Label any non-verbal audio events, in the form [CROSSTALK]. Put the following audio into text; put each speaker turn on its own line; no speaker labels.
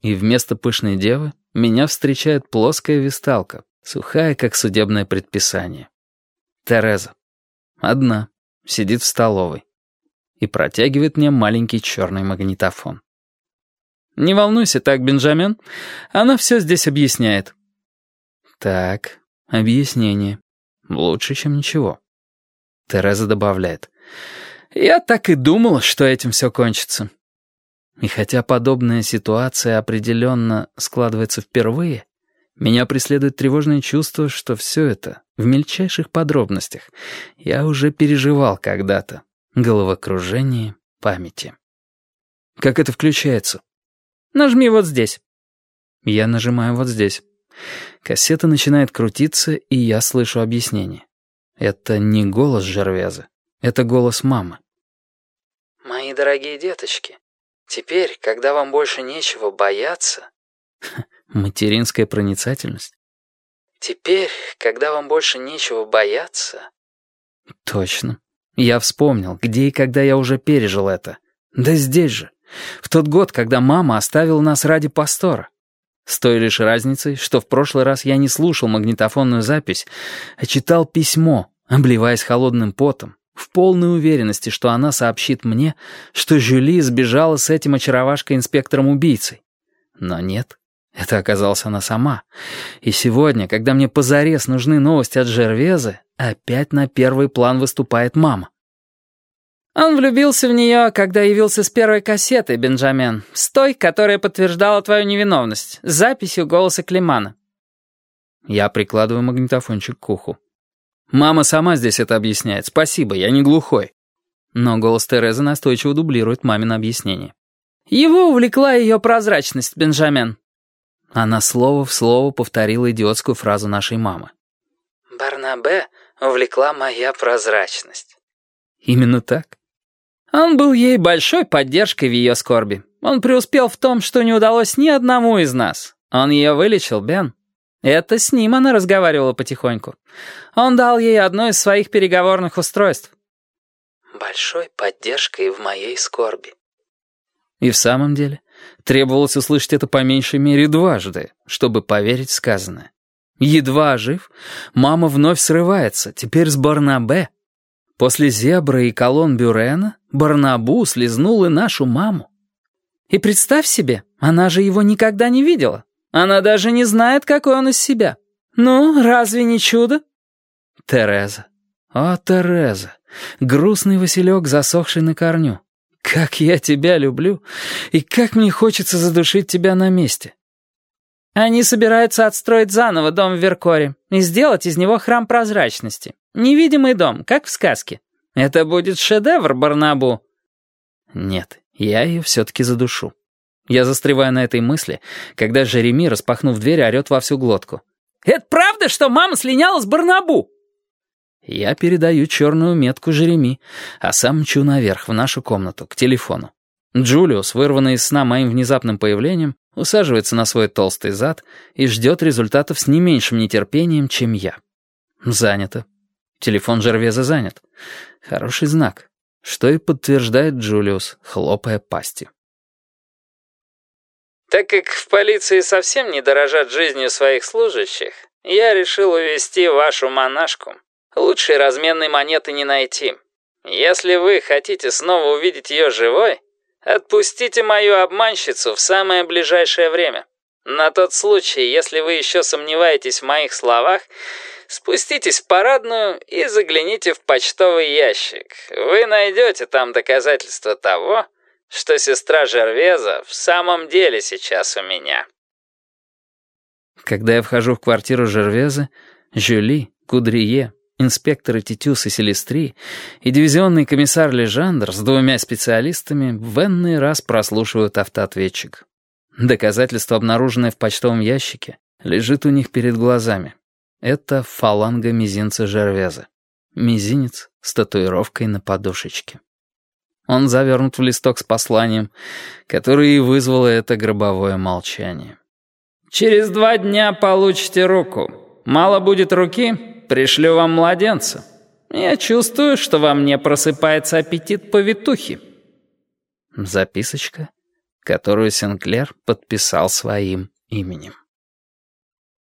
И вместо пышной девы меня встречает плоская висталка, сухая, как судебное предписание. Тереза. Одна. Сидит в столовой. И протягивает мне маленький черный магнитофон. «Не волнуйся так, Бенджамин. Она все здесь объясняет». «Так, объяснение. Лучше, чем ничего». Тереза добавляет. «Я так и думала, что этим все кончится». И хотя подобная ситуация определенно складывается впервые, меня преследует тревожное чувство, что все это, в мельчайших подробностях, я уже переживал когда-то. Головокружение памяти. Как это включается?
Нажми вот здесь.
Я нажимаю вот здесь. Кассета начинает крутиться, и я слышу объяснение. Это не голос Жервеза, это голос мамы.
«Мои дорогие деточки, теперь, когда вам больше нечего бояться...» [LAUGHS]
Материнская проницательность.
«Теперь, когда вам больше нечего бояться...»
Точно. Я вспомнил, где и когда я уже пережил это. Да здесь же. В тот год, когда мама оставила нас ради пастора. С той лишь разницей, что в прошлый раз я не слушал магнитофонную запись, а читал письмо, обливаясь холодным потом, в полной уверенности, что она сообщит мне, что Жюли сбежала с этим очаровашкой-инспектором-убийцей. Но нет, это оказалась она сама. И сегодня, когда мне позарез нужны новости от Жервезы, опять на первый план выступает мама.
Он влюбился в нее, когда явился с первой кассетой, Бенджамен, с той, которая подтверждала твою невиновность, с записью голоса Климана.
Я прикладываю магнитофончик к уху. Мама сама здесь это объясняет. Спасибо, я не глухой. Но голос Терезы настойчиво дублирует мамино объяснение.
Его увлекла ее прозрачность, Бенджамен.
Она слово в слово повторила идиотскую фразу нашей мамы.
«Барнабе увлекла моя прозрачность».
Именно так.
Он был ей большой поддержкой в ее скорби. Он преуспел в том, что не удалось ни одному из нас. Он ее вылечил, Бен. Это с ним она разговаривала потихоньку. Он дал ей одно из своих переговорных устройств.
«Большой поддержкой в моей скорби».
И в самом деле, требовалось услышать это по меньшей мере дважды, чтобы поверить сказанное. Едва жив, мама вновь срывается, теперь с Барнабе. После зебры и колонн Бюрена Барнабу слезнул и нашу маму.
И представь себе, она же его никогда не видела. Она даже не знает, какой он из себя. Ну, разве не чудо?
Тереза. О, Тереза. Грустный Василек, засохший на корню. Как я тебя люблю, и как мне хочется задушить тебя на месте.
Они собираются отстроить заново дом в Веркоре и сделать из него храм прозрачности. Невидимый дом, как в сказке. Это будет шедевр, Барнабу.
Нет, я ее все-таки задушу. Я застреваю на этой мысли, когда Жереми, распахнув дверь, орет во всю глотку.
«Это правда, что мама слиняла с Барнабу?»
Я передаю черную метку Жереми, а сам мчу наверх, в нашу комнату, к телефону. Джулиус, вырванный из сна моим внезапным появлением, усаживается на свой толстый зад и ждет результатов с не меньшим нетерпением, чем я. Занято. Телефон Жервеза занят. Хороший знак. Что и подтверждает Джулиус, хлопая пастью.
Так как в полиции совсем не дорожат жизнью своих служащих, я решил увести вашу монашку. Лучшей разменной монеты не найти. Если вы хотите снова увидеть ее живой, отпустите мою обманщицу в самое ближайшее время. На тот случай, если вы еще сомневаетесь в моих словах, спуститесь в парадную и загляните в почтовый ящик. Вы найдете там доказательства того, что сестра Жервеза в самом деле сейчас у меня.
Когда я вхожу в квартиру Жервеза, Жюли, Кудрие, инспекторы Титюс и Селестри и дивизионный комиссар Лежандр с двумя специалистами в энный раз прослушивают автоответчик. Доказательство, обнаруженное в почтовом ящике, лежит у них перед глазами. Это фаланга мизинца Жервеза. Мизинец с татуировкой на подушечке. Он завернут в листок с посланием, которое и вызвало это гробовое молчание.
«Через два дня получите руку. Мало будет руки, пришлю вам младенца. Я чувствую, что во мне просыпается аппетит повитухи».
Записочка которую Сенклер подписал своим именем.